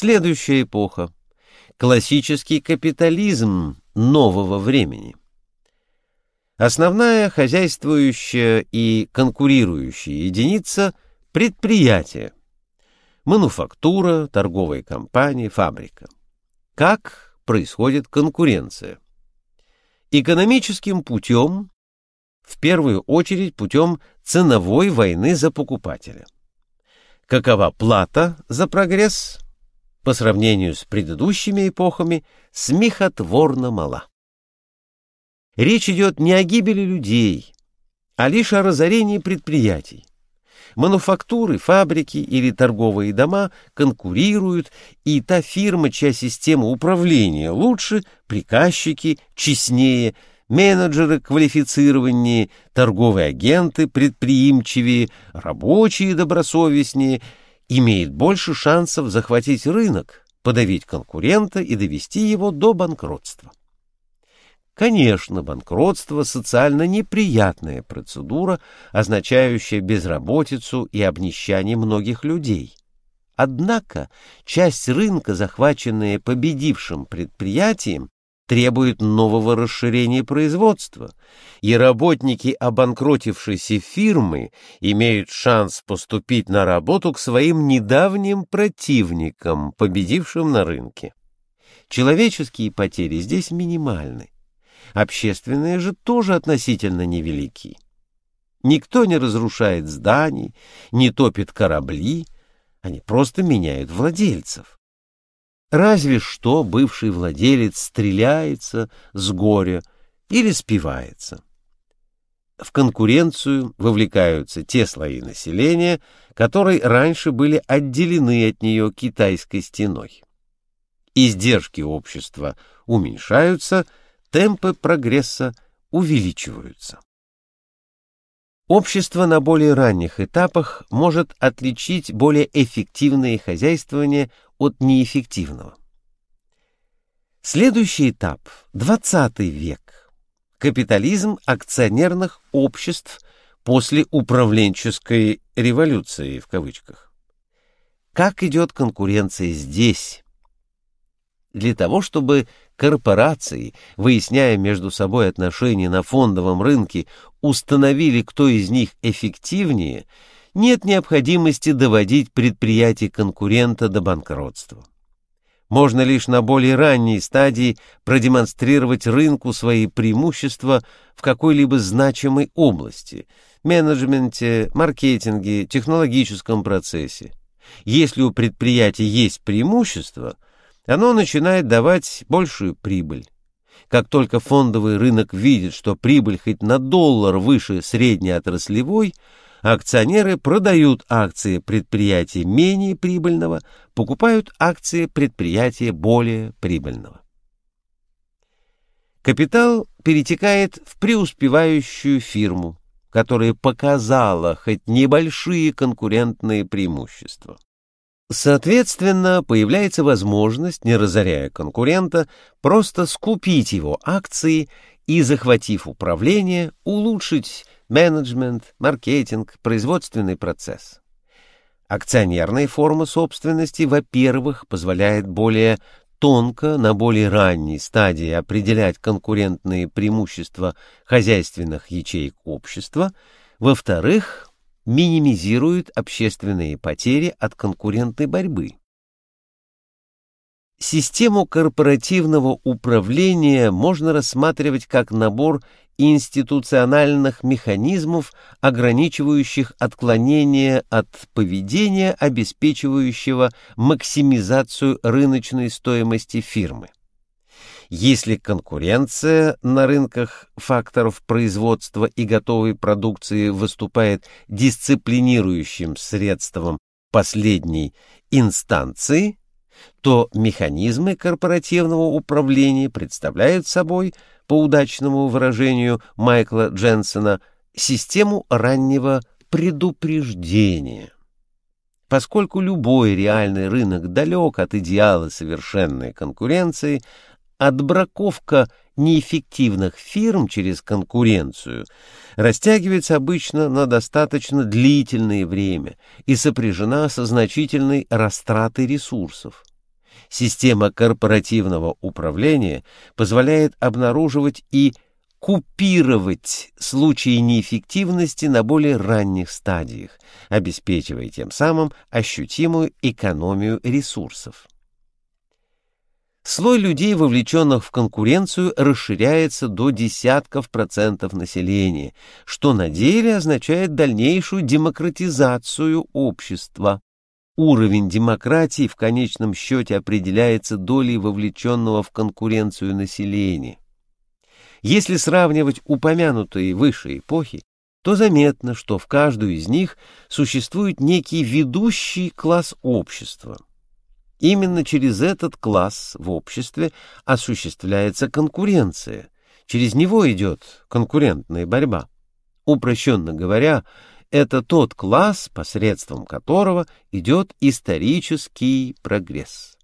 Следующая эпоха — классический капитализм нового времени. Основная хозяйствующая и конкурирующая единица — предприятие. Мануфактура, торговая компания, фабрика. Как происходит конкуренция? Экономическим путем, в первую очередь путем ценовой войны за покупателя. Какова плата за прогресс? По сравнению с предыдущими эпохами, смехотворно мала. Речь идет не о гибели людей, а лишь о разорении предприятий. Мануфактуры, фабрики или торговые дома конкурируют, и та фирма, чья система управления лучше, приказчики честнее, менеджеры квалифицированнее, торговые агенты предприимчивее, рабочие добросовестнее, имеет больше шансов захватить рынок, подавить конкурента и довести его до банкротства. Конечно, банкротство – социально неприятная процедура, означающая безработицу и обнищание многих людей. Однако часть рынка, захваченная победившим предприятием, требует нового расширения производства, и работники обанкротившейся фирмы имеют шанс поступить на работу к своим недавним противникам, победившим на рынке. Человеческие потери здесь минимальны общественные же тоже относительно невелики. Никто не разрушает зданий, не топит корабли, они просто меняют владельцев. Разве что бывший владелец стреляется с горя или спивается. В конкуренцию вовлекаются те слои населения, которые раньше были отделены от нее китайской стеной. Издержки общества уменьшаются – темпы прогресса увеличиваются. Общество на более ранних этапах может отличить более эффективное хозяйствование от неэффективного. Следующий этап – 20 век. Капитализм акционерных обществ после управленческой революции в кавычках. Как идет конкуренция здесь? Для того, чтобы корпорации, выясняя между собой отношения на фондовом рынке, установили, кто из них эффективнее, нет необходимости доводить предприятие конкурента до банкротства. Можно лишь на более ранней стадии продемонстрировать рынку свои преимущества в какой-либо значимой области – менеджменте, маркетинге, технологическом процессе. Если у предприятия есть преимущества – оно начинает давать большую прибыль. Как только фондовый рынок видит, что прибыль хоть на доллар выше среднеотраслевой, акционеры продают акции предприятия менее прибыльного, покупают акции предприятия более прибыльного. Капитал перетекает в преуспевающую фирму, которая показала хоть небольшие конкурентные преимущества. Соответственно, появляется возможность, не разоряя конкурента, просто скупить его акции и, захватив управление, улучшить менеджмент, маркетинг, производственный процесс. Акционерная форма собственности, во-первых, позволяет более тонко на более ранней стадии определять конкурентные преимущества хозяйственных ячеек общества, во-вторых, минимизирует общественные потери от конкурентной борьбы. Систему корпоративного управления можно рассматривать как набор институциональных механизмов, ограничивающих отклонение от поведения, обеспечивающего максимизацию рыночной стоимости фирмы. Если конкуренция на рынках факторов производства и готовой продукции выступает дисциплинирующим средством последней инстанции, то механизмы корпоративного управления представляют собой, по удачному выражению Майкла Дженсона, систему раннего предупреждения. Поскольку любой реальный рынок далек от идеала совершенной конкуренции, отбраковка неэффективных фирм через конкуренцию растягивается обычно на достаточно длительное время и сопряжена со значительной растратой ресурсов. Система корпоративного управления позволяет обнаруживать и купировать случаи неэффективности на более ранних стадиях, обеспечивая тем самым ощутимую экономию ресурсов. Слой людей, вовлеченных в конкуренцию, расширяется до десятков процентов населения, что на деле означает дальнейшую демократизацию общества. Уровень демократии в конечном счете определяется долей вовлеченного в конкуренцию населения. Если сравнивать упомянутые выше эпохи, то заметно, что в каждую из них существует некий ведущий класс общества. Именно через этот класс в обществе осуществляется конкуренция, через него идет конкурентная борьба. Упрощенно говоря, это тот класс, посредством которого идет исторический прогресс.